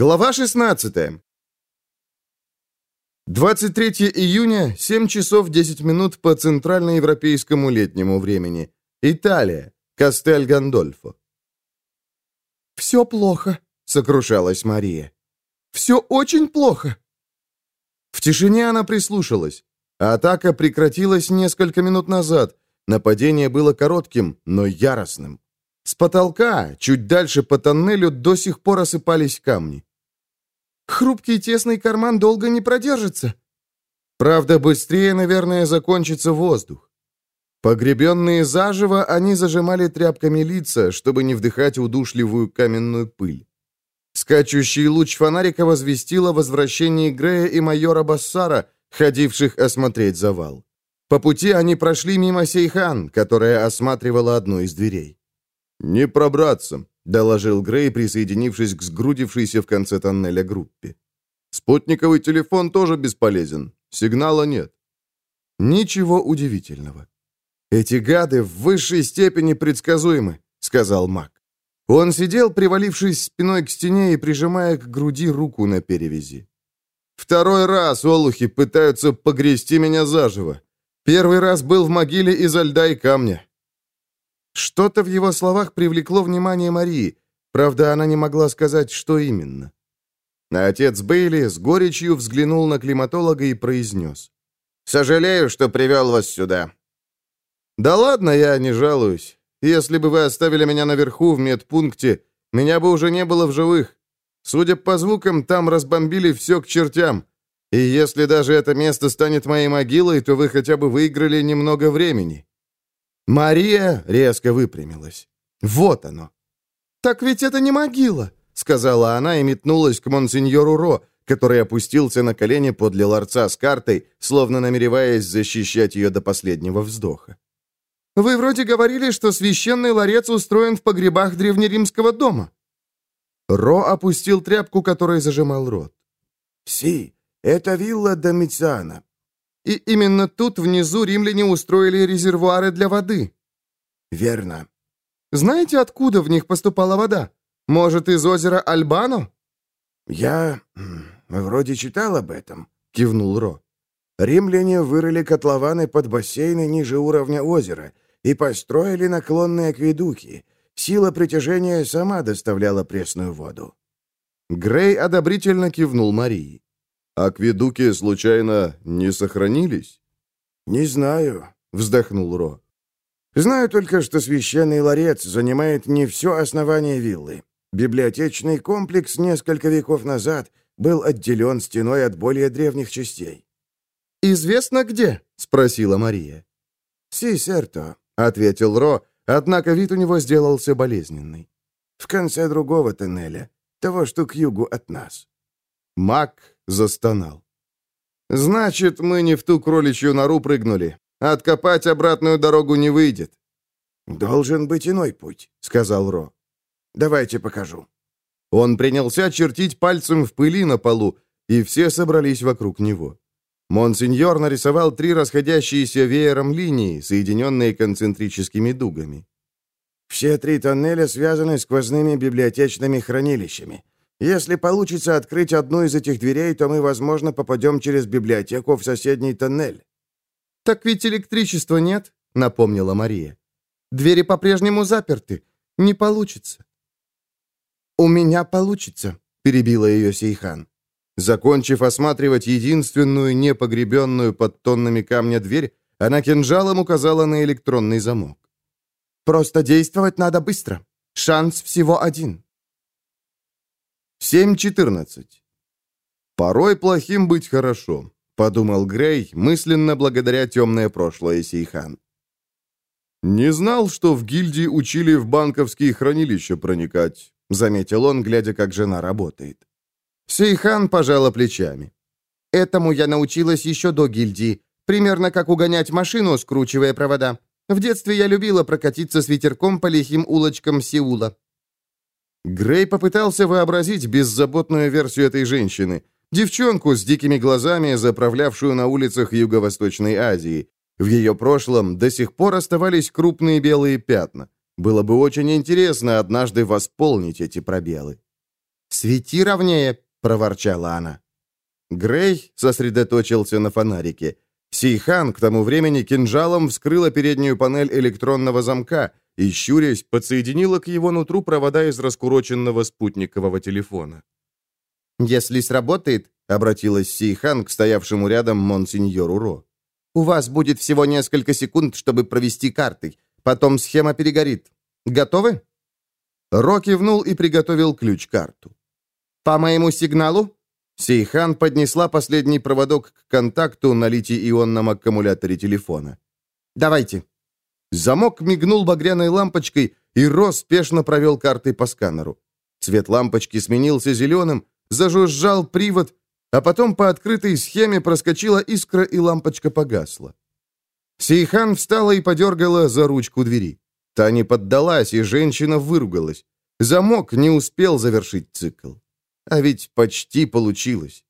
Глава 16. 23 июня, 7 часов 10 минут по центральноевропейскому летнему времени. Италия. Кастель Гандольфо. «Все плохо», — сокрушалась Мария. «Все очень плохо». В тишине она прислушалась. Атака прекратилась несколько минут назад. Нападение было коротким, но яростным. С потолка, чуть дальше по тоннелю, до сих пор осыпались камни. «Хрупкий тесный карман долго не продержится». Правда, быстрее, наверное, закончится воздух. Погребенные заживо, они зажимали тряпками лица, чтобы не вдыхать удушливую каменную пыль. Скачущий луч фонарика возвестил о возвращении Грея и майора Бассара, ходивших осмотреть завал. По пути они прошли мимо Сейхан, которая осматривала одну из дверей. «Не пробраться», — доложил Грей, присоединившись к сгрудившейся в конце тоннеля группе. «Спутниковый телефон тоже бесполезен. Сигнала нет». «Ничего удивительного. Эти гады в высшей степени предсказуемы», — сказал Мак. Он сидел, привалившись спиной к стене и прижимая к груди руку на перевязи. «Второй раз олухи пытаются погрести меня заживо. Первый раз был в могиле изо льда и камня. Что-то в его словах привлекло внимание Марии. Правда, она не могла сказать, что именно. Отец Бейли с горечью взглянул на климатолога и произнес. «Сожалею, что привел вас сюда». «Да ладно, я не жалуюсь. Если бы вы оставили меня наверху в медпункте, меня бы уже не было в живых. Судя по звукам, там разбомбили все к чертям. И если даже это место станет моей могилой, то вы хотя бы выиграли немного времени». Мария резко выпрямилась. «Вот оно!» «Так ведь это не могила!» — сказала она и метнулась к монсеньору Ро, который опустился на колени подле ларца с картой, словно намереваясь защищать ее до последнего вздоха. «Вы вроде говорили, что священный ларец устроен в погребах древнеримского дома». Ро опустил тряпку, которой зажимал рот. «Си, это вилла Домициана. И именно тут внизу римляне устроили резервуары для воды. Верно. Знаете, откуда в них поступала вода? Может, из озера Альбано? Я вроде читал об этом, кивнул Ро. Римляне вырыли котлованы под бассейны ниже уровня озера и построили наклонные акведуки. Сила притяжения сама доставляла пресную воду. Грей одобрительно кивнул Марии. Акведуки, случайно, не сохранились? «Не знаю», — вздохнул Ро. «Знаю только, что священный ларец занимает не все основание виллы. Библиотечный комплекс несколько веков назад был отделен стеной от более древних частей». «Известно где?» — спросила Мария. «Си, серто», — ответил Ро, однако вид у него сделался болезненный. «В конце другого тоннеля, того, что к югу от нас». Мак застонал. «Значит, мы не в ту кроличью нору прыгнули. Откопать обратную дорогу не выйдет». «Должен быть иной путь», — сказал Ро. «Давайте покажу». Он принялся чертить пальцем в пыли на полу, и все собрались вокруг него. Монсеньор нарисовал три расходящиеся веером линии, соединенные концентрическими дугами. «Все три тоннеля связаны сквозными библиотечными хранилищами. Если получится открыть одну из этих дверей, то мы, возможно, попадем через библиотеку в соседний тоннель». «Так ведь электричества нет», — напомнила Мария. «Двери по-прежнему заперты. Не получится». «У меня получится», — перебила ее Сейхан. Закончив осматривать единственную непогребенную под тоннами камня дверь, она кинжалом указала на электронный замок. «Просто действовать надо быстро. Шанс всего один». 7.14. «Порой плохим быть хорошо», — подумал Грей, мысленно благодаря темное прошлое Сейхан. «Не знал, что в гильдии учили в банковские хранилища проникать», — заметил он, глядя, как жена работает. Сейхан пожала плечами. «Этому я научилась еще до гильдии, примерно как угонять машину, скручивая провода. В детстве я любила прокатиться с ветерком по лихим улочкам Сеула. Грей попытался вообразить беззаботную версию этой женщины. Девчонку с дикими глазами, заправлявшую на улицах Юго-Восточной Азии. В ее прошлом до сих пор оставались крупные белые пятна. Было бы очень интересно однажды восполнить эти пробелы. «Свети ровнее!» — проворчала она. Грей сосредоточился на фонарике. Сейхан к тому времени кинжалом вскрыла переднюю панель электронного замка и, щурясь, подсоединила к его нутру провода из раскуроченного спутникового телефона. «Если сработает», — обратилась Сейхан к стоявшему рядом монсеньору Ро, «у вас будет всего несколько секунд, чтобы провести карты. Потом схема перегорит. Готовы?» Ро кивнул и приготовил ключ-карту. «По моему сигналу?» Сейхан поднесла последний проводок к контакту на литий-ионном аккумуляторе телефона. «Давайте». Замок мигнул багряной лампочкой, и Ро спешно провел картой по сканеру. Цвет лампочки сменился зеленым, зажужжал привод, а потом по открытой схеме проскочила искра, и лампочка погасла. Сейхан встала и подергала за ручку двери. Та не поддалась, и женщина выругалась. Замок не успел завершить цикл. А ведь почти получилось.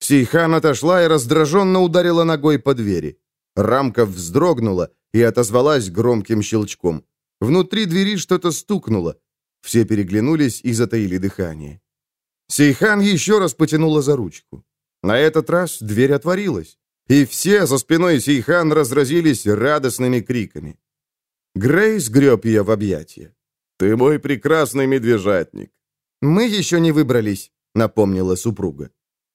Сейхан отошла и раздраженно ударила ногой по двери. Рамка вздрогнула и отозвалась громким щелчком. Внутри двери что-то стукнуло. Все переглянулись и затаили дыхание. Сейхан еще раз потянула за ручку. На этот раз дверь отворилась, и все за спиной Сейхан разразились радостными криками. Грейс греб ее в объятия. «Ты мой прекрасный медвежатник!» «Мы еще не выбрались», — напомнила супруга.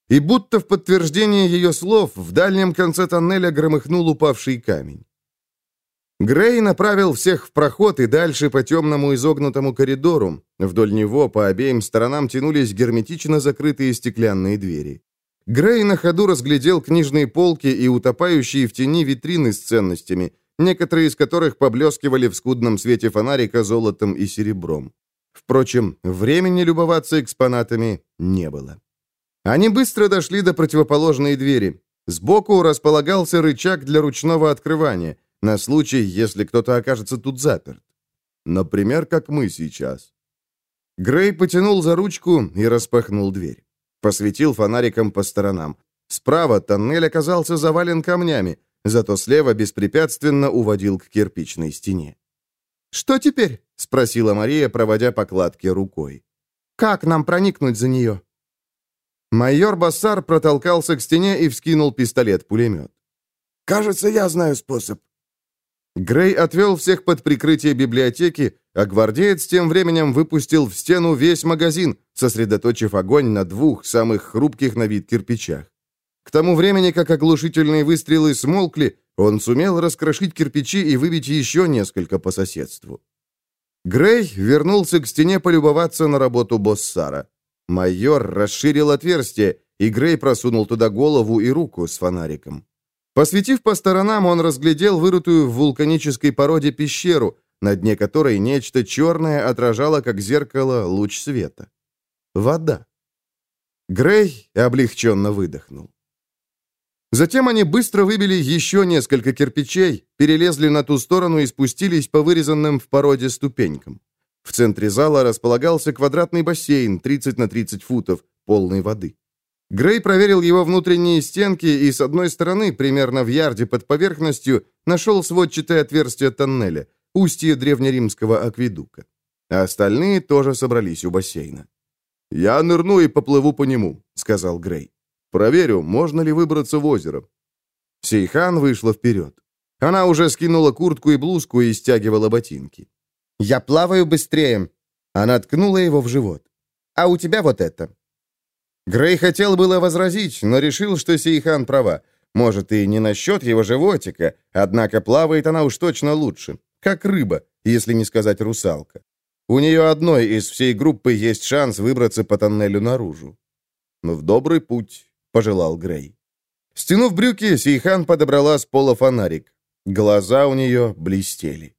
И будто в подтверждение ее слов в дальнем конце тоннеля громыхнул упавший камень. Грей направил всех в проход и дальше по темному изогнутому коридору. Вдоль него по обеим сторонам тянулись герметично закрытые стеклянные двери. Грей на ходу разглядел книжные полки и утопающие в тени витрины с ценностями, некоторые из которых поблескивали в скудном свете фонарика золотом и серебром. Впрочем, времени любоваться экспонатами не было. Они быстро дошли до противоположной двери. Сбоку располагался рычаг для ручного открывания – на случай, если кто-то окажется тут заперт. Например, как мы сейчас. Грей потянул за ручку и распахнул дверь. Посветил фонариком по сторонам. Справа тоннель оказался завален камнями, зато слева беспрепятственно уводил к кирпичной стене. «Что теперь?» — спросила Мария, проводя по рукой. «Как нам проникнуть за нее?» Майор Бассар протолкался к стене и вскинул пистолет-пулемет. «Кажется, я знаю способ. Грей отвел всех под прикрытие библиотеки, а гвардеец тем временем выпустил в стену весь магазин, сосредоточив огонь на двух самых хрупких на вид кирпичах. К тому времени, как оглушительные выстрелы смолкли, он сумел раскрошить кирпичи и выбить еще несколько по соседству. Грей вернулся к стене полюбоваться на работу Боссара. Майор расширил отверстие, и Грей просунул туда голову и руку с фонариком. Посветив по сторонам, он разглядел вырытую в вулканической породе пещеру, на дне которой нечто черное отражало, как зеркало, луч света. Вода. Грей облегченно выдохнул. Затем они быстро выбили еще несколько кирпичей, перелезли на ту сторону и спустились по вырезанным в породе ступенькам. В центре зала располагался квадратный бассейн 30 на 30 футов, полной воды. Грей проверил его внутренние стенки и с одной стороны, примерно в ярде под поверхностью, нашел сводчатое отверстие тоннеля, устье древнеримского акведука. А остальные тоже собрались у бассейна. «Я нырну и поплыву по нему», — сказал Грей. «Проверю, можно ли выбраться в озеро». Сейхан вышла вперед. Она уже скинула куртку и блузку и стягивала ботинки. «Я плаваю быстрее». Она ткнула его в живот. «А у тебя вот это». Грей хотел было возразить, но решил, что Сейхан права. Может, и не насчет его животика, однако плавает она уж точно лучше. Как рыба, если не сказать русалка. У нее одной из всей группы есть шанс выбраться по тоннелю наружу. «Ну, в добрый путь», — пожелал Грей. Стянув брюки, Сейхан подобрала с пола фонарик. Глаза у нее блестели.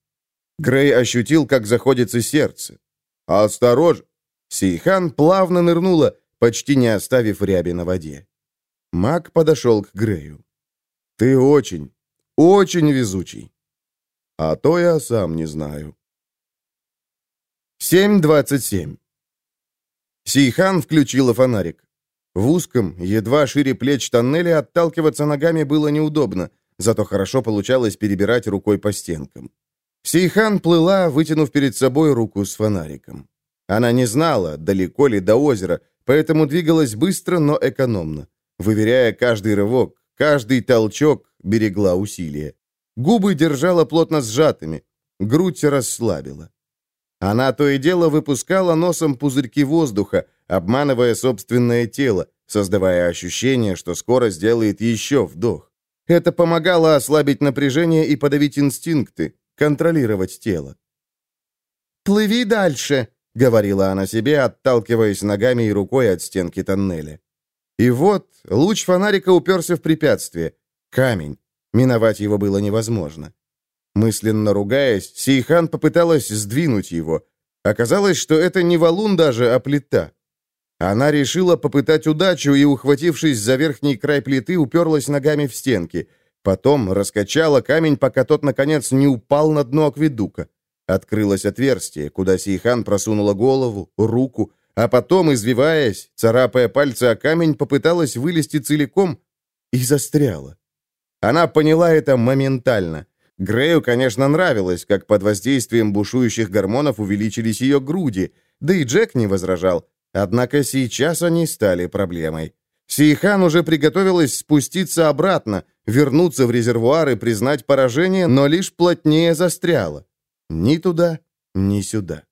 Грей ощутил, как заходится сердце. «Осторожно!» Сейхан плавно нырнула, почти не оставив ряби на воде. Мак подошел к Грею. «Ты очень, очень везучий. А то я сам не знаю». 7.27 Сейхан включила фонарик. В узком, едва шире плеч тоннеля отталкиваться ногами было неудобно, зато хорошо получалось перебирать рукой по стенкам. Сейхан плыла, вытянув перед собой руку с фонариком. Она не знала, далеко ли до озера, поэтому двигалась быстро, но экономно. Выверяя каждый рывок, каждый толчок, берегла усилия. Губы держала плотно сжатыми, грудь расслабила. Она то и дело выпускала носом пузырьки воздуха, обманывая собственное тело, создавая ощущение, что скоро сделает еще вдох. Это помогало ослабить напряжение и подавить инстинкты, контролировать тело. «Плыви дальше», — говорила она себе, отталкиваясь ногами и рукой от стенки тоннеля. И вот луч фонарика уперся в препятствие. Камень. Миновать его было невозможно. Мысленно ругаясь, Сейхан попыталась сдвинуть его. Оказалось, что это не валун даже, а плита. Она решила попытать удачу и, ухватившись за верхний край плиты, уперлась ногами в стенки. Потом раскачала камень, пока тот, наконец, не упал на дно акведука. Открылось отверстие, куда Сейхан просунула голову, руку, а потом, извиваясь, царапая пальцы о камень, попыталась вылезти целиком и застряла. Она поняла это моментально. Грею, конечно, нравилось, как под воздействием бушующих гормонов увеличились ее груди, да и Джек не возражал. Однако сейчас они стали проблемой. Сейхан уже приготовилась спуститься обратно, вернуться в резервуар и признать поражение, но лишь плотнее застряла. Ни туда, ни сюда.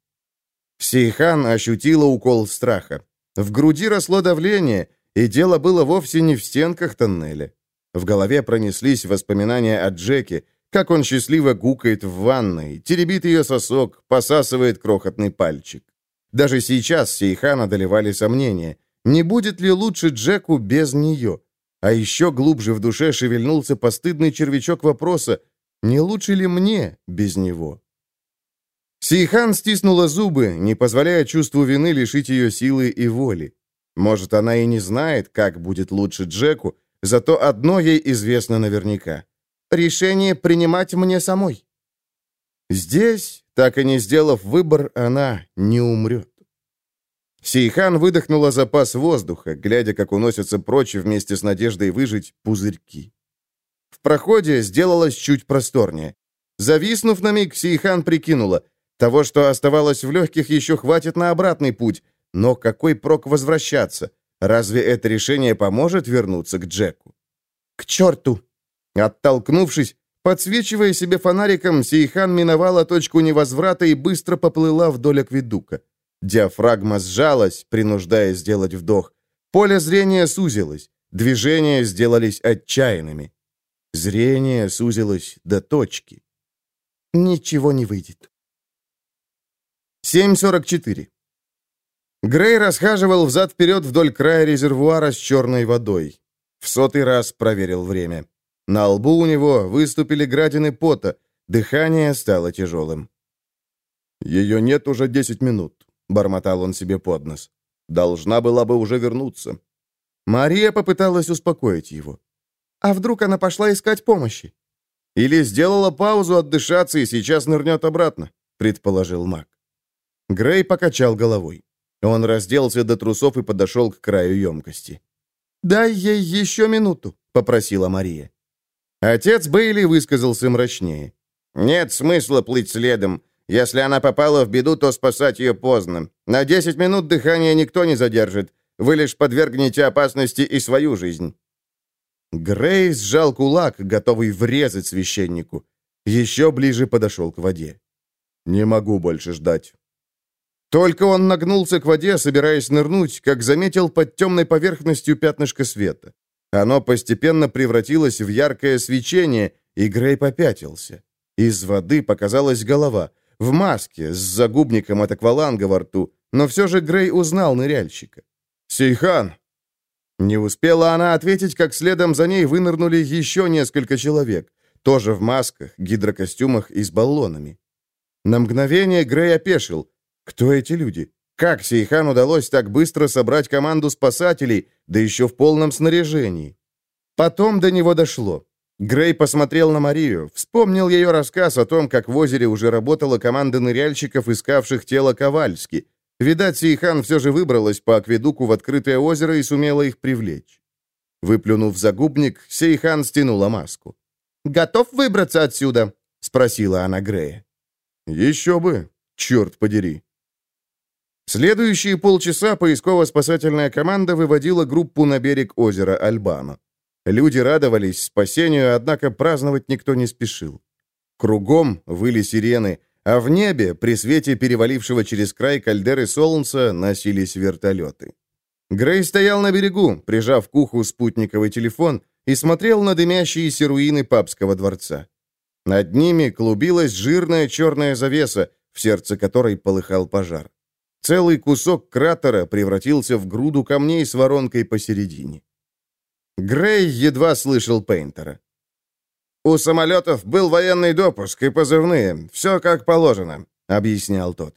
Сейхан ощутила укол страха. В груди росло давление, и дело было вовсе не в стенках тоннеля. В голове пронеслись воспоминания о Джеке, как он счастливо гукает в ванной, теребит ее сосок, посасывает крохотный пальчик. Даже сейчас Сейхан одолевали сомнения. Не будет ли лучше Джеку без нее? А еще глубже в душе шевельнулся постыдный червячок вопроса, не лучше ли мне без него? Сейхан стиснула зубы, не позволяя чувству вины лишить ее силы и воли. Может, она и не знает, как будет лучше Джеку, зато одно ей известно наверняка. Решение принимать мне самой. Здесь, так и не сделав выбор, она не умрет. Сейхан выдохнула запас воздуха, глядя, как уносятся прочь вместе с надеждой выжить пузырьки. В проходе сделалось чуть просторнее. Зависнув на миг, Сейхан прикинула, того, что оставалось в легких, еще хватит на обратный путь, но какой прок возвращаться? Разве это решение поможет вернуться к Джеку? К черту! Оттолкнувшись, подсвечивая себе фонариком, Сейхан миновала точку невозврата и быстро поплыла вдоль акведука. Диафрагма сжалась, принуждая сделать вдох. Поле зрения сузилось. Движения сделались отчаянными. Зрение сузилось до точки. Ничего не выйдет. 7.44. Грей расхаживал взад-вперед вдоль края резервуара с черной водой. В сотый раз проверил время. На лбу у него выступили градины пота, дыхание стало тяжелым. «Ее нет уже 10 минут. — бормотал он себе под нос. «Должна была бы уже вернуться». Мария попыталась успокоить его. «А вдруг она пошла искать помощи?» «Или сделала паузу отдышаться и сейчас нырнет обратно», — предположил Мак. Грей покачал головой. Он разделся до трусов и подошел к краю емкости. «Дай ей еще минуту», — попросила Мария. Отец Бейли высказался мрачнее. «Нет смысла плыть следом. Если она попала в беду, то спасать ее поздно. На 10 минут дыхания никто не задержит. Вы лишь подвергнете опасности и свою жизнь». Грей сжал кулак, готовый врезать священнику. Еще ближе подошел к воде. «Не могу больше ждать». Только он нагнулся к воде, собираясь нырнуть, как заметил под темной поверхностью пятнышко света. Оно постепенно превратилось в яркое свечение, и Грей попятился. Из воды показалась голова в маске, с загубником от акваланга во рту, но все же Грей узнал ныряльщика. «Сейхан!» Не успела она ответить, как следом за ней вынырнули еще несколько человек, тоже в масках, гидрокостюмах и с баллонами. На мгновение Грей опешил. Кто эти люди? Как Сейхан удалось так быстро собрать команду спасателей, да еще в полном снаряжении? Потом до него дошло. Грей посмотрел на Марию, вспомнил ее рассказ о том, как в озере уже работала команда ныряльщиков, искавших тело Ковальски. Видать, Сейхан все же выбралась по акведуку в открытое озеро и сумела их привлечь. Выплюнув загубник, Сейхан стянула маску. «Готов выбраться отсюда?» — спросила она Грея. «Еще бы, черт подери». Следующие полчаса поисково-спасательная команда выводила группу на берег озера Альбано. Люди радовались спасению, однако праздновать никто не спешил. Кругом выли сирены, а в небе, при свете перевалившего через край кальдеры солнца, носились вертолеты. Грей стоял на берегу, прижав к уху спутниковый телефон, и смотрел на дымящиеся руины папского дворца. Над ними клубилась жирная черная завеса, в сердце которой полыхал пожар. Целый кусок кратера превратился в груду камней с воронкой посередине. Грей едва слышал Пейнтера. «У самолетов был военный допуск и позывные. Все как положено», — объяснял тот.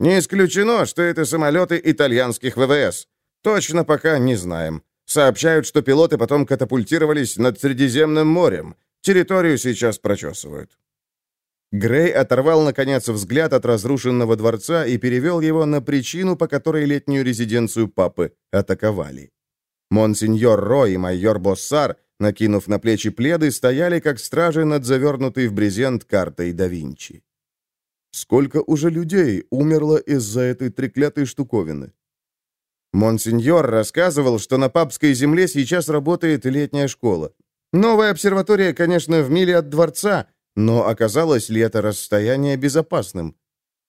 «Не исключено, что это самолеты итальянских ВВС. Точно пока не знаем. Сообщают, что пилоты потом катапультировались над Средиземным морем. Территорию сейчас прочесывают». Грей оторвал, наконец, взгляд от разрушенного дворца и перевел его на причину, по которой летнюю резиденцию папы атаковали. Монсеньор Ро и майор Боссар, накинув на плечи пледы, стояли как стражи над завернутой в брезент картой да Винчи. Сколько уже людей умерло из-за этой треклятой штуковины? Монсеньор рассказывал, что на папской земле сейчас работает летняя школа. Новая обсерватория, конечно, в миле от дворца, но оказалось ли это расстояние безопасным?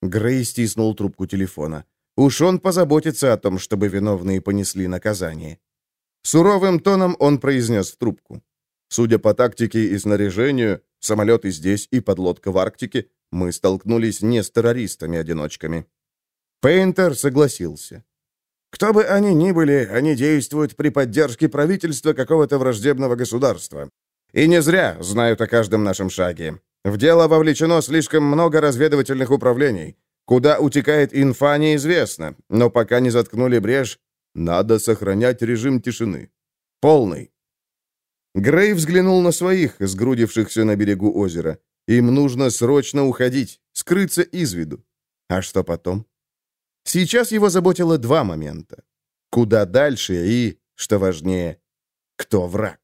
Грей стиснул трубку телефона. Уж он позаботится о том, чтобы виновные понесли наказание. Суровым тоном он произнес в трубку. Судя по тактике и снаряжению, самолеты здесь и подлодка в Арктике, мы столкнулись не с террористами-одиночками. Пейнтер согласился. Кто бы они ни были, они действуют при поддержке правительства какого-то враждебного государства. И не зря знают о каждом нашем шаге. В дело вовлечено слишком много разведывательных управлений. Куда утекает инфа, неизвестно, но пока не заткнули брешь, надо сохранять режим тишины. Полный. Грей взглянул на своих, сгрудившихся на берегу озера. Им нужно срочно уходить, скрыться из виду. А что потом? Сейчас его заботило два момента. Куда дальше и, что важнее, кто враг?